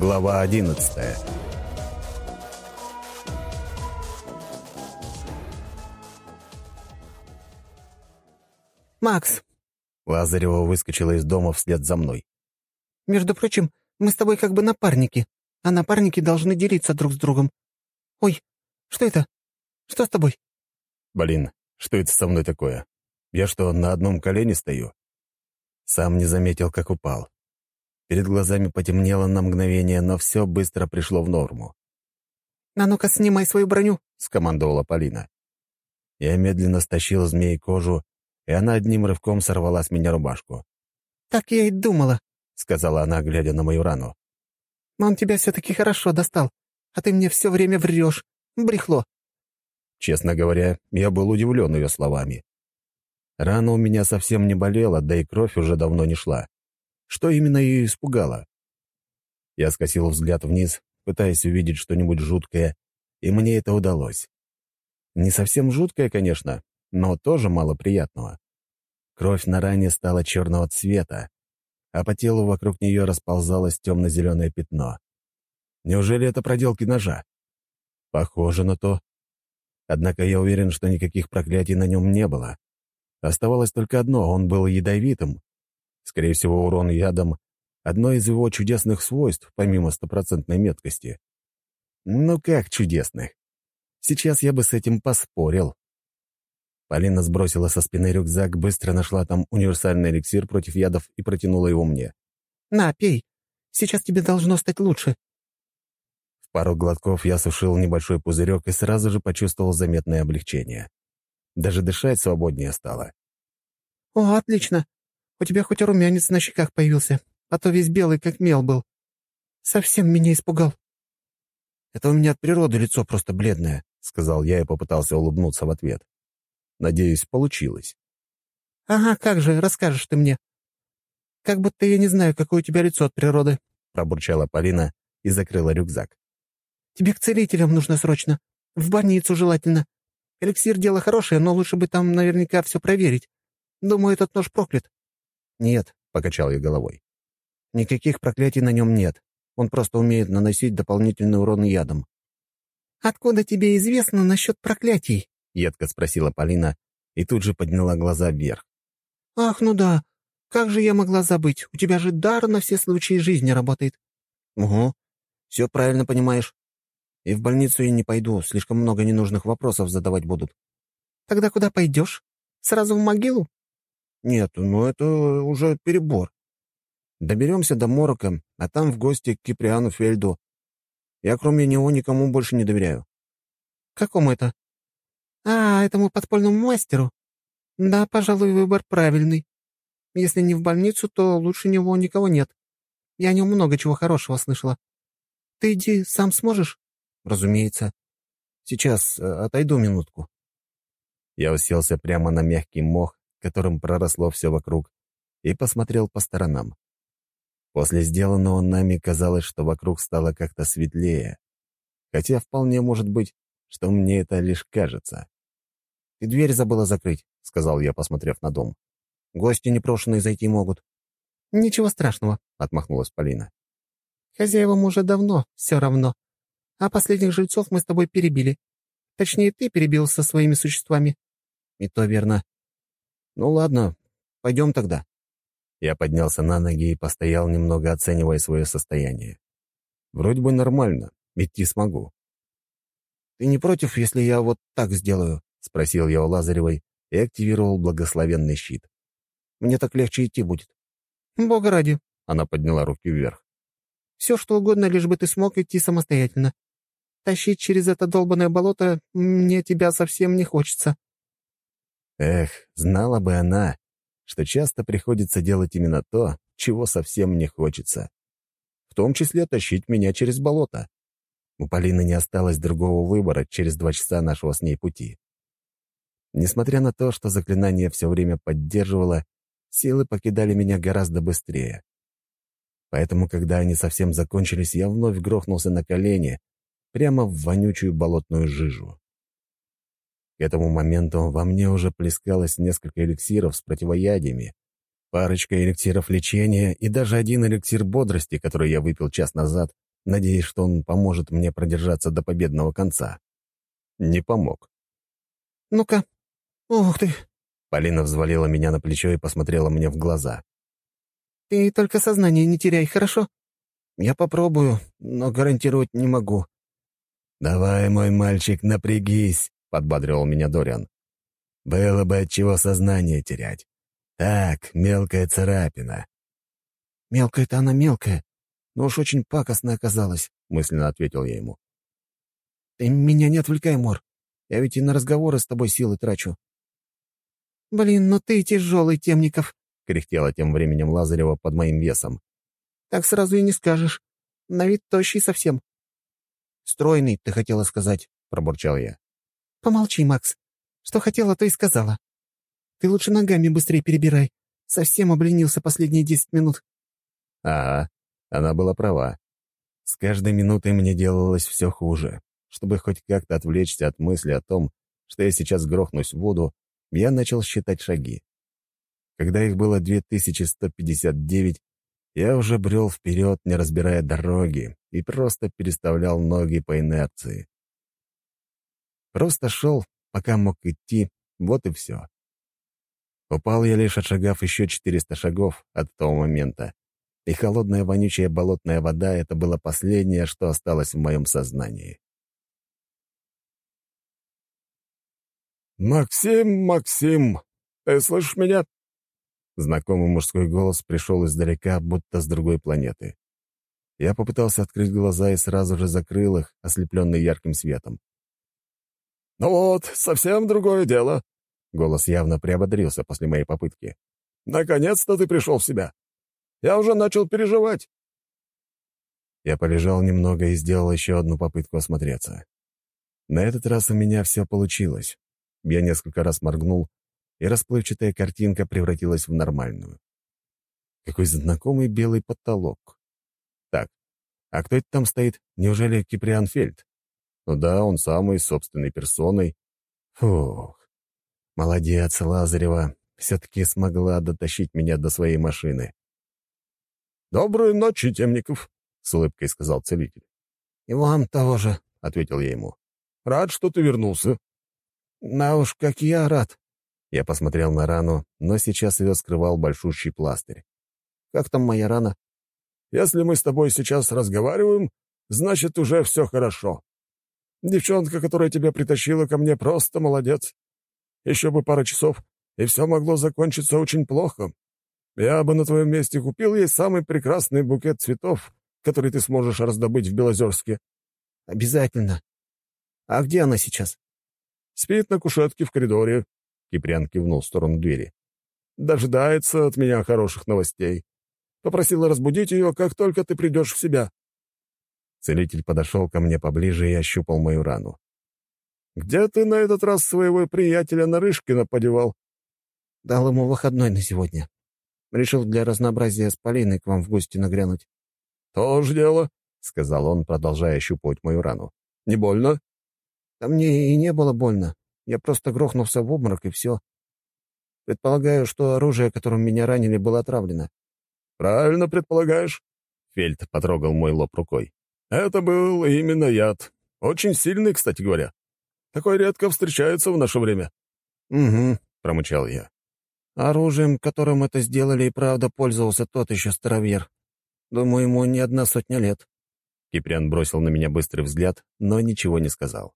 Глава одиннадцатая «Макс!» Лазарева выскочила из дома вслед за мной. «Между прочим, мы с тобой как бы напарники, а напарники должны делиться друг с другом. Ой, что это? Что с тобой?» «Блин, что это со мной такое? Я что, на одном колене стою?» Сам не заметил, как упал. Перед глазами потемнело на мгновение, но все быстро пришло в норму. «А ну-ка, снимай свою броню!» — скомандовала Полина. Я медленно стащил змеи кожу, и она одним рывком сорвала с меня рубашку. «Так я и думала», — сказала она, глядя на мою рану. «Он тебя все-таки хорошо достал, а ты мне все время врешь. Брехло». Честно говоря, я был удивлен ее словами. Рана у меня совсем не болела, да и кровь уже давно не шла. Что именно ее испугало? Я скосил взгляд вниз, пытаясь увидеть что-нибудь жуткое, и мне это удалось. Не совсем жуткое, конечно, но тоже мало приятного. Кровь на ране стала черного цвета, а по телу вокруг нее расползалось темно-зеленое пятно. Неужели это проделки ножа? Похоже на то. Однако я уверен, что никаких проклятий на нем не было. Оставалось только одно — он был ядовитым. Скорее всего, урон ядом — одно из его чудесных свойств, помимо стопроцентной меткости. Ну как чудесных? Сейчас я бы с этим поспорил. Полина сбросила со спины рюкзак, быстро нашла там универсальный эликсир против ядов и протянула его мне. «На, пей. Сейчас тебе должно стать лучше». В пару глотков я сушил небольшой пузырек и сразу же почувствовал заметное облегчение. Даже дышать свободнее стало. «О, отлично. У тебя хоть румянец на щеках появился, а то весь белый, как мел был. Совсем меня испугал». «Это у меня от природы лицо просто бледное», — сказал я и попытался улыбнуться в ответ. Надеюсь, получилось. «Ага, как же, расскажешь ты мне. Как будто я не знаю, какое у тебя лицо от природы», — пробурчала Полина и закрыла рюкзак. «Тебе к целителям нужно срочно. В больницу желательно. Эликсир — дело хорошее, но лучше бы там наверняка все проверить. Думаю, этот нож проклят». «Нет», — покачал я головой. «Никаких проклятий на нем нет. Он просто умеет наносить дополнительный урон ядом». «Откуда тебе известно насчет проклятий?» — едко спросила Полина и тут же подняла глаза вверх. «Ах, ну да. Как же я могла забыть? У тебя же дар на все случаи жизни работает». «Угу. Все правильно понимаешь. И в больницу я не пойду, слишком много ненужных вопросов задавать будут». «Тогда куда пойдешь? Сразу в могилу?» «Нет, ну это уже перебор. Доберемся до Морока, а там в гости к Киприану Фельду. Я кроме него никому больше не доверяю». «Какому это?» «А, этому подпольному мастеру? Да, пожалуй, выбор правильный. Если не в больницу, то лучше него никого нет. Я о нем много чего хорошего слышала. Ты иди, сам сможешь?» «Разумеется. Сейчас э, отойду минутку». Я уселся прямо на мягкий мох, которым проросло все вокруг, и посмотрел по сторонам. После сделанного нами казалось, что вокруг стало как-то светлее. Хотя вполне может быть, что мне это лишь кажется. «Ты дверь забыла закрыть», — сказал я, посмотрев на дом. «Гости непрошенные зайти могут». «Ничего страшного», — отмахнулась Полина. «Хозяевам уже давно все равно. А последних жильцов мы с тобой перебили. Точнее, ты перебил со своими существами». «И то верно. Ну ладно, пойдем тогда». Я поднялся на ноги и постоял, немного оценивая свое состояние. Вроде бы нормально, идти смогу. «Ты не против, если я вот так сделаю?» — спросил я у Лазаревой и активировал благословенный щит. «Мне так легче идти будет». «Бога ради», — она подняла руки вверх. «Все, что угодно, лишь бы ты смог идти самостоятельно. Тащить через это долбанное болото мне тебя совсем не хочется». Эх, знала бы она, что часто приходится делать именно то, чего совсем не хочется. В том числе тащить меня через болото. У Полины не осталось другого выбора через два часа нашего с ней пути. Несмотря на то, что заклинание все время поддерживало, силы покидали меня гораздо быстрее. Поэтому, когда они совсем закончились, я вновь грохнулся на колени, прямо в вонючую болотную жижу. К этому моменту во мне уже плескалось несколько эликсиров с противоядиями, парочка эликсиров лечения и даже один эликсир бодрости, который я выпил час назад, надеясь, что он поможет мне продержаться до победного конца. Не помог. «Ну-ка. Ух ты!» Полина взвалила меня на плечо и посмотрела мне в глаза. «Ты только сознание не теряй, хорошо?» «Я попробую, но гарантировать не могу». «Давай, мой мальчик, напрягись», — подбадривал меня Дориан. «Было бы от чего сознание терять. Так, мелкая царапина». «Мелкая-то она мелкая, но уж очень пакостная оказалась», — мысленно ответил я ему. «Ты меня не отвлекай, Мор. Я ведь и на разговоры с тобой силы трачу». «Блин, ну ты тяжелый, Темников», — кряхтела тем временем Лазарева под моим весом. «Так сразу и не скажешь. На вид тощий совсем». «Стройный, ты хотела сказать», — пробурчал я. «Помолчи, Макс. Что хотела, то и сказала. Ты лучше ногами быстрее перебирай. Совсем обленился последние десять минут». «Ага, она была права. С каждой минутой мне делалось все хуже. Чтобы хоть как-то отвлечься от мысли о том, что я сейчас грохнусь в воду, я начал считать шаги. Когда их было 2159, я уже брел вперед, не разбирая дороги, и просто переставлял ноги по инерции. Просто шел, пока мог идти, вот и все. Упал я лишь отшагав еще 400 шагов от того момента, и холодная вонючая болотная вода — это было последнее, что осталось в моем сознании. «Максим, Максим, ты слышишь меня?» Знакомый мужской голос пришел издалека, будто с другой планеты. Я попытался открыть глаза и сразу же закрыл их, ослепленный ярким светом. «Ну вот, совсем другое дело». Голос явно приободрился после моей попытки. «Наконец-то ты пришел в себя. Я уже начал переживать». Я полежал немного и сделал еще одну попытку осмотреться. На этот раз у меня все получилось. Я несколько раз моргнул, и расплывчатая картинка превратилась в нормальную. Какой знакомый белый потолок. Так, а кто это там стоит? Неужели Киприан Фельд? Ну да, он самый, собственной персоной. Фух. Молодец, Лазарева. Все-таки смогла дотащить меня до своей машины. «Доброй ночи, Темников», — с улыбкой сказал целитель. «И вам того же», — ответил я ему. «Рад, что ты вернулся. «На уж, как я рад!» Я посмотрел на рану, но сейчас ее скрывал большущий пластырь. «Как там моя рана?» «Если мы с тобой сейчас разговариваем, значит, уже все хорошо. Девчонка, которая тебя притащила ко мне, просто молодец. Еще бы пара часов, и все могло закончиться очень плохо. Я бы на твоем месте купил ей самый прекрасный букет цветов, который ты сможешь раздобыть в Белозерске». «Обязательно. А где она сейчас?» Спит на кушетке в коридоре. Киприан кивнул в сторону двери. Дожидается от меня хороших новостей. Попросила разбудить ее, как только ты придешь в себя. Целитель подошел ко мне поближе и ощупал мою рану. «Где ты на этот раз своего приятеля Нарышкина подевал?» «Дал ему выходной на сегодня. Решил для разнообразия с Полиной к вам в гости нагрянуть». «Тоже дело», — сказал он, продолжая ощупывать мою рану. «Не больно?» Да мне и не было больно. Я просто грохнулся в обморок, и все. Предполагаю, что оружие, которым меня ранили, было отравлено. «Правильно предполагаешь?» Фельд потрогал мой лоб рукой. «Это был именно яд. Очень сильный, кстати говоря. Такой редко встречается в наше время». «Угу», — промычал я. Оружием, которым это сделали, и правда пользовался тот еще старовер. Думаю, ему не одна сотня лет». Киприан бросил на меня быстрый взгляд, но ничего не сказал.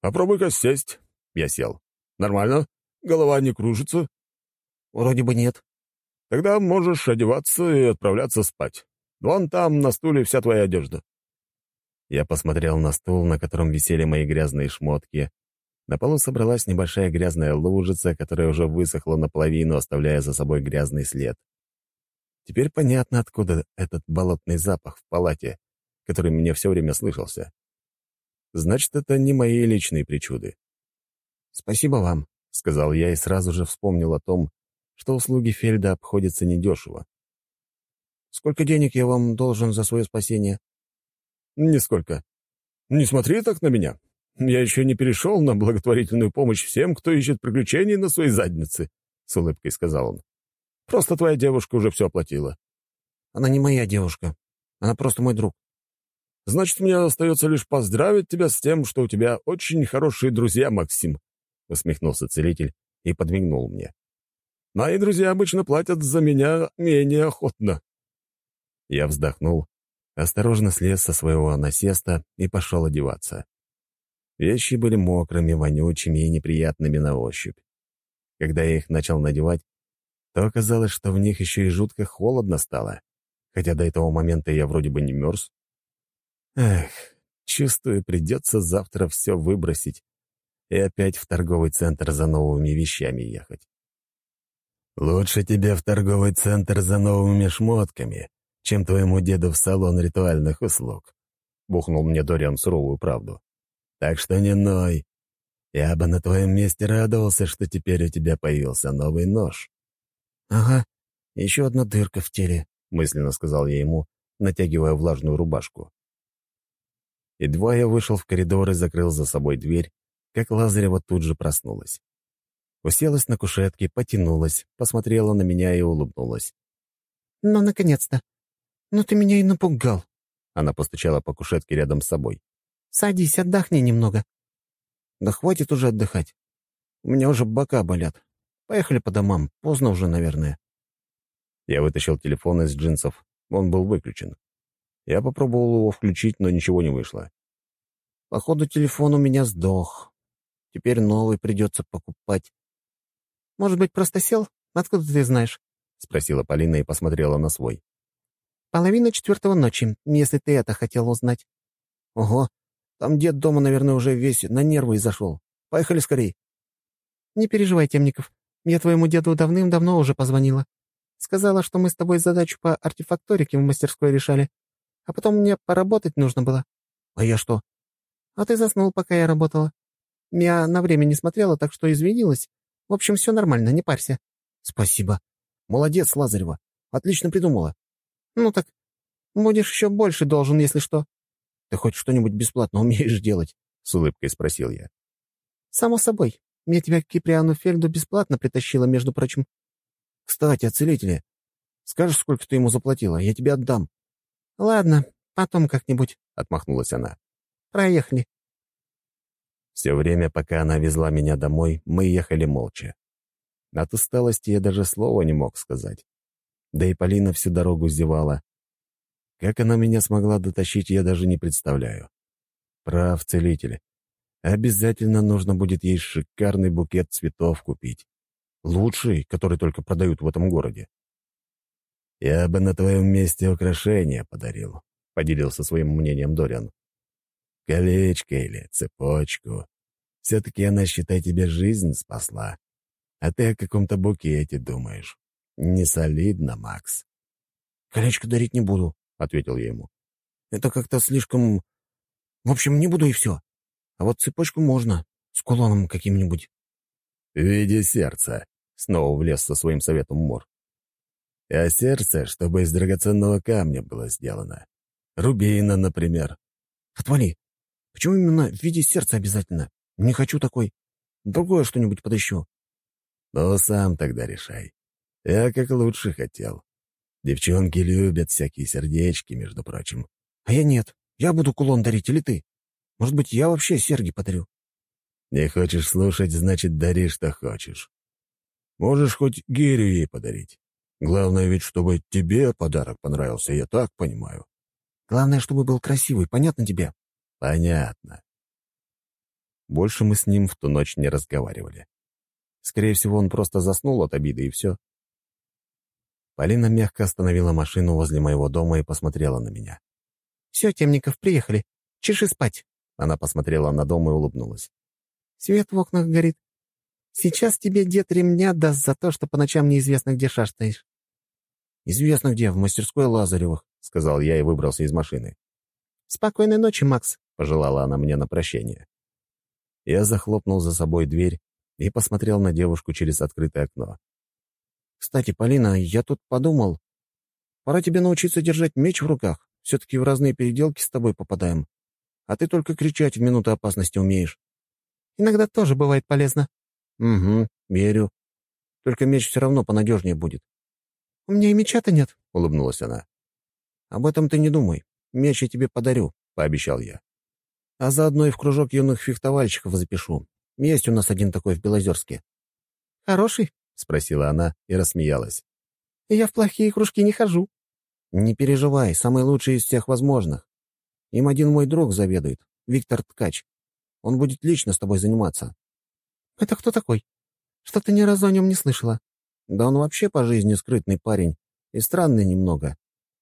«Попробуй-ка сесть». Я сел. «Нормально? Голова не кружится?» «Вроде бы нет». «Тогда можешь одеваться и отправляться спать. Вон там на стуле вся твоя одежда». Я посмотрел на стул, на котором висели мои грязные шмотки. На полу собралась небольшая грязная лужица, которая уже высохла наполовину, оставляя за собой грязный след. Теперь понятно, откуда этот болотный запах в палате, который мне все время слышался. Значит, это не мои личные причуды. «Спасибо вам», — сказал я и сразу же вспомнил о том, что услуги Фельда обходятся недешево. «Сколько денег я вам должен за свое спасение?» «Нисколько. Не смотри так на меня. Я еще не перешел на благотворительную помощь всем, кто ищет приключений на своей заднице», — с улыбкой сказал он. «Просто твоя девушка уже все оплатила». «Она не моя девушка. Она просто мой друг». Значит, мне остается лишь поздравить тебя с тем, что у тебя очень хорошие друзья, Максим», — усмехнулся целитель и подмигнул мне. «Мои друзья обычно платят за меня менее охотно». Я вздохнул, осторожно слез со своего насеста и пошел одеваться. Вещи были мокрыми, вонючими и неприятными на ощупь. Когда я их начал надевать, то оказалось, что в них еще и жутко холодно стало, хотя до этого момента я вроде бы не мерз. Эх, чувствую, придется завтра все выбросить и опять в торговый центр за новыми вещами ехать. «Лучше тебе в торговый центр за новыми шмотками, чем твоему деду в салон ритуальных услуг», — бухнул мне Дориан суровую правду. «Так что не ной. Я бы на твоем месте радовался, что теперь у тебя появился новый нож». «Ага, еще одна дырка в теле», — мысленно сказал я ему, натягивая влажную рубашку. Едва я вышел в коридор и закрыл за собой дверь, как Лазарева тут же проснулась. Уселась на кушетке, потянулась, посмотрела на меня и улыбнулась. «Ну, наконец-то! Ну ты меня и напугал!» Она постучала по кушетке рядом с собой. «Садись, отдохни немного». «Да хватит уже отдыхать. У меня уже бока болят. Поехали по домам, поздно уже, наверное». Я вытащил телефон из джинсов. Он был выключен. Я попробовал его включить, но ничего не вышло. Походу, телефон у меня сдох. Теперь новый придется покупать. «Может быть, просто сел? Откуда ты знаешь?» — спросила Полина и посмотрела на свой. «Половина четвертого ночи, если ты это хотел узнать». «Ого, там дед дома, наверное, уже весь на нервы зашел. Поехали скорей». «Не переживай, Темников. Я твоему деду давным-давно уже позвонила. Сказала, что мы с тобой задачу по артефакторике в мастерской решали, а потом мне поработать нужно было». «А я что?» «А ты заснул, пока я работала. Я на время не смотрела, так что извинилась. В общем, все нормально, не парься». «Спасибо. Молодец, Лазарева. Отлично придумала». «Ну так, будешь еще больше должен, если что». «Ты хоть что-нибудь бесплатно умеешь делать?» — с улыбкой спросил я. «Само собой. Я тебя к Киприану Фельду бесплатно притащила, между прочим». «Кстати, о целителе. Скажешь, сколько ты ему заплатила? Я тебе отдам». «Ладно, потом как-нибудь», — отмахнулась она. «Проехали». Все время, пока она везла меня домой, мы ехали молча. От усталости я даже слова не мог сказать. Да и Полина всю дорогу зевала. Как она меня смогла дотащить, я даже не представляю. Прав, целитель. Обязательно нужно будет ей шикарный букет цветов купить. Лучший, который только продают в этом городе. «Я бы на твоем месте украшения подарил», — поделился своим мнением Дориан. «Колечко или цепочку. Все-таки она, считай, тебе жизнь спасла. А ты о каком-то букете думаешь. Не солидно, Макс». «Колечко дарить не буду», — ответил я ему. «Это как-то слишком... В общем, не буду и все. А вот цепочку можно, с кулоном каким-нибудь». «В виде сердца», — снова влез со своим советом Мор. А сердце, чтобы из драгоценного камня было сделано. Рубина, например. Отвали. Почему именно в виде сердца обязательно? Не хочу такой. Другое что-нибудь подыщу. Ну, сам тогда решай. Я как лучше хотел. Девчонки любят всякие сердечки, между прочим. А я нет. Я буду кулон дарить, или ты? Может быть, я вообще серьги подарю? Не хочешь слушать, значит, дари, что хочешь. Можешь хоть гирю ей подарить. Главное ведь, чтобы тебе подарок понравился, я так понимаю. Главное, чтобы был красивый, понятно тебе? Понятно. Больше мы с ним в ту ночь не разговаривали. Скорее всего, он просто заснул от обиды, и все. Полина мягко остановила машину возле моего дома и посмотрела на меня. «Все, Темников, приехали. Чеши спать». Она посмотрела на дом и улыбнулась. «Свет в окнах горит. Сейчас тебе дед ремня даст за то, что по ночам неизвестно где шастаешь. «Известно где, в мастерской Лазаревых», — сказал я и выбрался из машины. «Спокойной ночи, Макс», — пожелала она мне на прощение. Я захлопнул за собой дверь и посмотрел на девушку через открытое окно. «Кстати, Полина, я тут подумал. Пора тебе научиться держать меч в руках. Все-таки в разные переделки с тобой попадаем. А ты только кричать в минуту опасности умеешь. Иногда тоже бывает полезно». «Угу, верю. Только меч все равно понадежнее будет. «У меня и меча-то нет», — улыбнулась она. «Об этом ты не думай. Меч я тебе подарю. — пообещал я. «А заодно и в кружок юных фехтовальщиков запишу. Есть у нас один такой в Белозерске». «Хороший?» — спросила она и рассмеялась. «Я в плохие кружки не хожу». «Не переживай, самый лучший из всех возможных. Им один мой друг заведует, Виктор Ткач. Он будет лично с тобой заниматься». «Это кто такой? Что-то ни разу о нем не слышала». «Да он вообще по жизни скрытный парень и странный немного.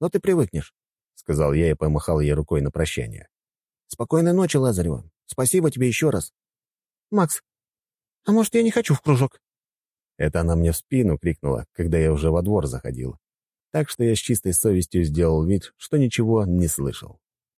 Но ты привыкнешь», — сказал я и помахал ей рукой на прощание. «Спокойной ночи, Лазарева. Спасибо тебе еще раз». «Макс, а может, я не хочу в кружок?» Это она мне в спину крикнула, когда я уже во двор заходил. Так что я с чистой совестью сделал вид, что ничего не слышал.